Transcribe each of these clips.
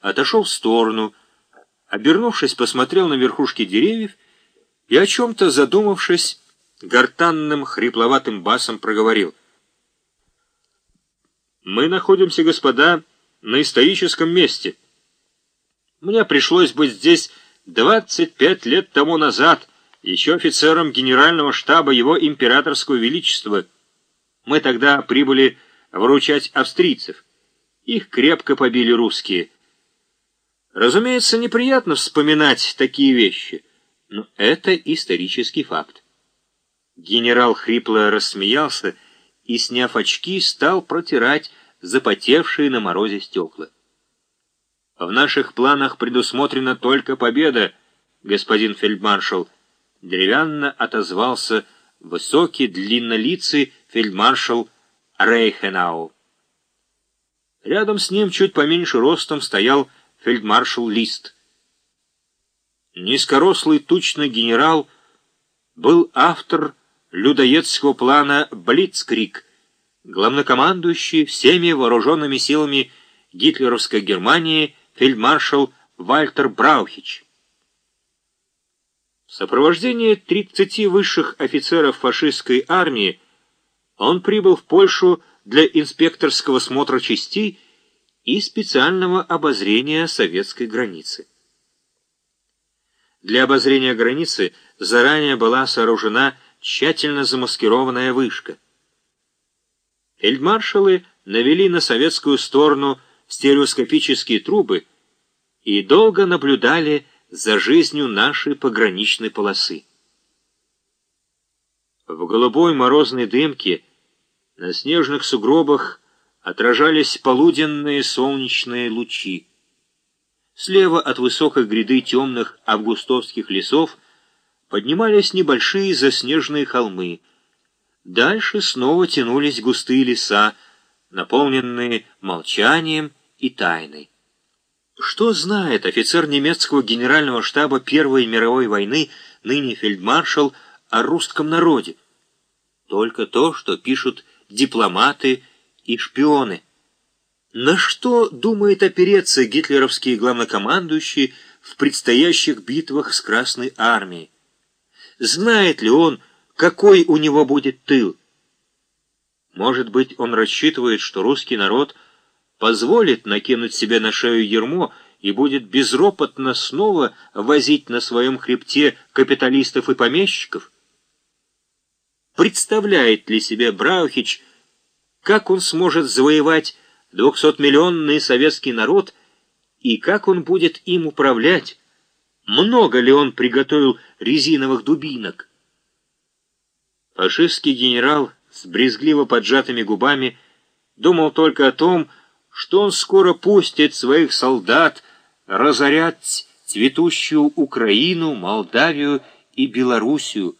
отошел в сторону, обернувшись, посмотрел на верхушки деревьев и, о чем-то задумавшись, гортанным хрипловатым басом проговорил. «Мы находимся, господа, на историческом месте. Мне пришлось быть здесь 25 лет тому назад, еще офицером генерального штаба его императорского величества. Мы тогда прибыли выручать австрийцев. Их крепко побили русские. Разумеется, неприятно вспоминать такие вещи, но это исторический факт. Генерал хрипло рассмеялся и, сняв очки, стал протирать запотевшие на морозе стекла. В наших планах предусмотрена только победа, господин фельдмаршал. Деревянно отозвался высокий длиннолицый фельдмаршал Рейхенау. Рядом с ним, чуть поменьше ростом, стоял фельдмаршал Лист. Низкорослый тучный генерал был автор людоедского плана «Блицкрик», главнокомандующий всеми вооруженными силами гитлеровской Германии фельдмаршал Вальтер Браухич. В сопровождении 30 высших офицеров фашистской армии он прибыл в Польшу для инспекторского смотра частей и специального обозрения советской границы. Для обозрения границы заранее была сооружена тщательно замаскированная вышка. Фельдмаршалы навели на советскую сторону стереоскопические трубы и долго наблюдали за жизнью нашей пограничной полосы. В голубой морозной дымке на снежных сугробах отражались полуденные солнечные лучи. Слева от высокой гряды темных августовских лесов поднимались небольшие заснеженные холмы. Дальше снова тянулись густые леса, наполненные молчанием и тайной. Что знает офицер немецкого генерального штаба Первой мировой войны, ныне фельдмаршал, о русском народе? Только то, что пишут дипломаты и шпионы. На что думает опереться гитлеровские главнокомандующие в предстоящих битвах с Красной Армией? Знает ли он, какой у него будет тыл? Может быть, он рассчитывает, что русский народ позволит накинуть себе на шею ермо и будет безропотно снова возить на своем хребте капиталистов и помещиков? Представляет ли себе Браухич, как он сможет завоевать двухсотмиллионный советский народ и как он будет им управлять? Много ли он приготовил резиновых дубинок? Фашистский генерал с брезгливо поджатыми губами думал только о том, что он скоро пустит своих солдат разорять цветущую Украину, Молдавию и Белоруссию,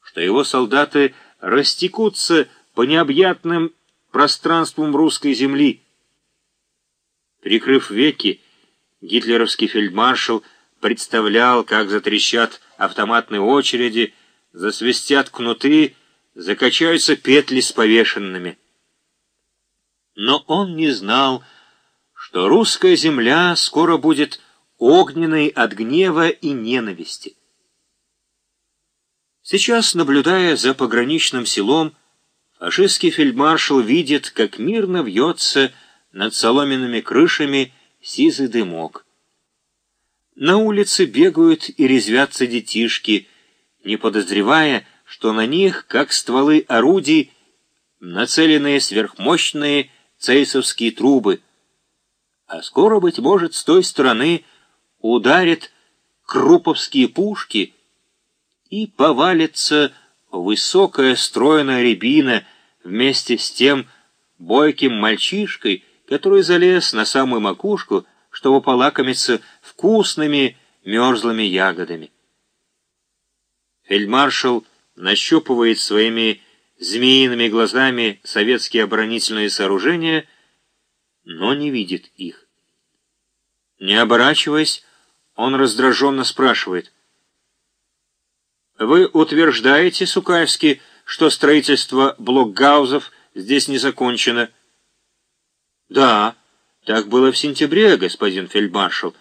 что его солдаты растекутся по необъятным пространствам русской земли. Прикрыв веки, гитлеровский фельдмаршал представлял, как затрещат автоматные очереди, засвистят кнуты, закачаются петли с повешенными. Но он не знал, что русская земля скоро будет огненной от гнева и ненависти. Сейчас, наблюдая за пограничным селом, фашистский фельдмаршал видит, как мирно вьется над соломенными крышами сизый дымок. На улице бегают и резвятся детишки, не подозревая, что на них, как стволы орудий, нацеленные сверхмощные цейсовские трубы. А скоро, быть может, с той стороны ударят круповские пушки — и повалится высокая стройная рябина вместе с тем бойким мальчишкой, который залез на самую макушку, чтобы полакомиться вкусными мерзлыми ягодами. Фельдмаршал нащупывает своими змеиными глазами советские оборонительные сооружения, но не видит их. Не оборачиваясь, он раздраженно спрашивает, вы утверждаете, Сукаевский, что строительство блокгаузов здесь не закончено? Да, Так было в сентябре, господин фельдмаршал,